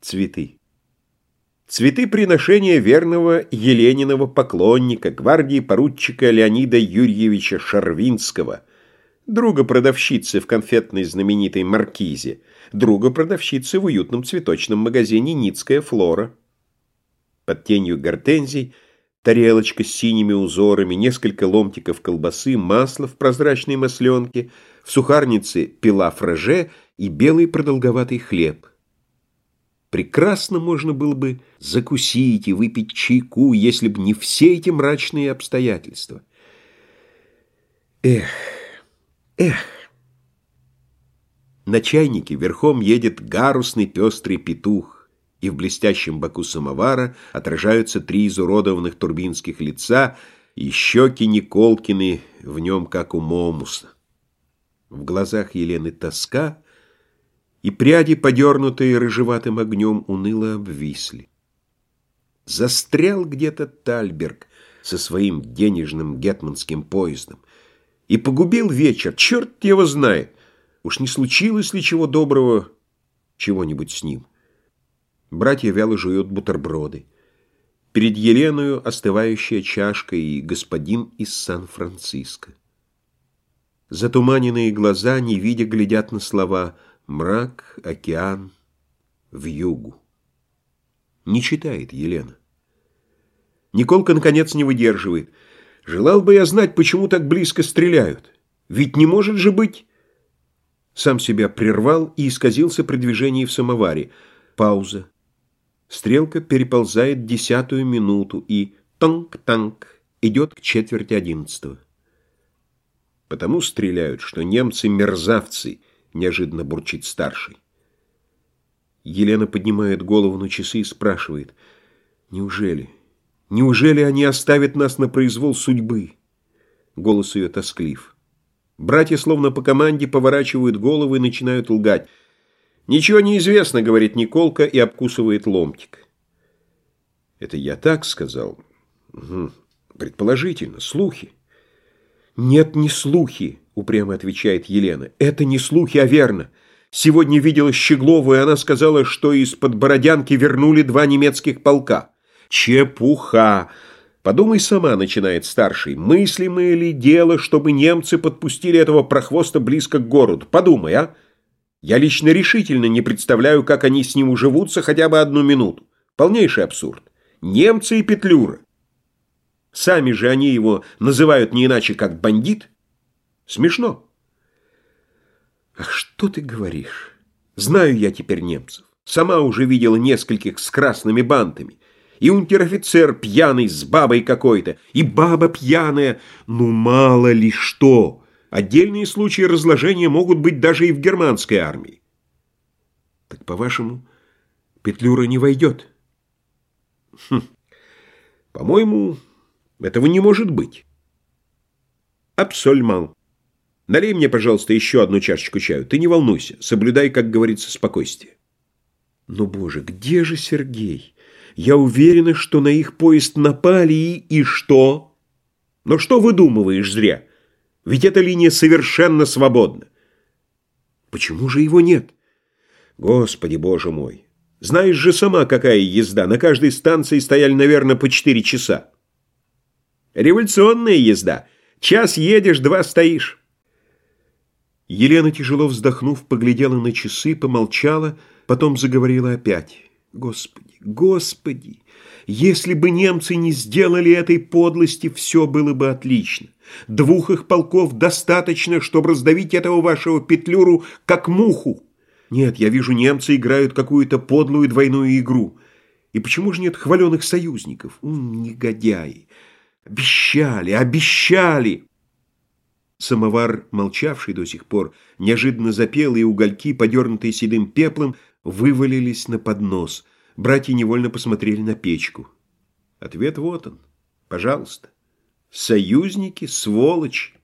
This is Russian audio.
Цветы. Цветы приношения верного Елениного поклонника, гвардии поручика Леонида Юрьевича Шарвинского, друга продавщицы в конфетной знаменитой маркизе, друга продавщицы в уютном цветочном магазине «Ницкая флора». Под тенью гортензий тарелочка с синими узорами, несколько ломтиков колбасы, масло в прозрачной масленке, в сухарнице пила фраже и белый продолговатый хлеб. Прекрасно можно было бы закусить и выпить чайку, если бы не все эти мрачные обстоятельства. Эх, эх. На чайнике верхом едет гарусный пестрый петух, и в блестящем боку самовара отражаются три изуродованных турбинских лица, и щеки Николкины в нем, как у Момуса. В глазах Елены тоска — и пряди, подернутые рыжеватым огнем, уныло обвисли. Застрял где-то Тальберг со своим денежным гетманским поездом и погубил вечер, черт его знает, уж не случилось ли чего доброго чего-нибудь с ним. Братья вяло жуют бутерброды. Перед Еленою остывающая чашка и господин из Сан-Франциско. Затуманенные глаза, не видя, глядят на слова — Мрак, океан, в югу. Не читает Елена. Николка, наконец, не выдерживает. Желал бы я знать, почему так близко стреляют. Ведь не может же быть... Сам себя прервал и исказился при движении в самоваре. Пауза. Стрелка переползает десятую минуту и танк-танк идет к четверти одиннадцатого. Потому стреляют, что немцы-мерзавцы — неожиданно бурчит старший. Елена поднимает голову на часы и спрашивает, «Неужели? Неужели они оставят нас на произвол судьбы?» Голос ее тосклив. Братья, словно по команде, поворачивают головы и начинают лгать. «Ничего не известно», — говорит Николка и обкусывает ломтик. «Это я так сказал?» «Предположительно, слухи». «Нет, не слухи», — упрямо отвечает Елена. «Это не слухи, а верно. Сегодня видела Щеглову, и она сказала, что из-под Бородянки вернули два немецких полка». «Чепуха!» «Подумай сама», — начинает старший. «Мыслимое ли дело, чтобы немцы подпустили этого прохвоста близко к городу? Подумай, а? Я лично решительно не представляю, как они с ним уживутся хотя бы одну минуту. Полнейший абсурд. Немцы и Петлюра. Сами же они его называют не иначе, как бандит. Смешно. Ах, что ты говоришь? Знаю я теперь немцев. Сама уже видела нескольких с красными бантами. И унтер-офицер пьяный с бабой какой-то, и баба пьяная. Ну, мало ли что. Отдельные случаи разложения могут быть даже и в германской армии. Так, по-вашему, Петлюра не войдет? Хм. По-моему, этого не может быть. Абсольман. Налей мне, пожалуйста, еще одну чашечку чаю. Ты не волнуйся, соблюдай, как говорится, спокойствие. Но, боже, где же Сергей? Я уверена, что на их поезд напали и... И что? Но что выдумываешь зря? Ведь эта линия совершенно свободна. Почему же его нет? Господи, боже мой! Знаешь же сама, какая езда. На каждой станции стояли, наверное, по четыре часа. Революционная езда. Час едешь, два стоишь. Елена, тяжело вздохнув, поглядела на часы, помолчала, потом заговорила опять. Господи, Господи, если бы немцы не сделали этой подлости, все было бы отлично. Двух их полков достаточно, чтобы раздавить этого вашего петлюру, как муху. Нет, я вижу, немцы играют какую-то подлую двойную игру. И почему же нет хваленых союзников? Ум, негодяи! Обещали, обещали!» Самовар, молчавший до сих пор, неожиданно запел, и угольки, подернутые седым пеплом, вывалились на поднос. Братья невольно посмотрели на печку. Ответ вот он. Пожалуйста. Союзники, сволочь.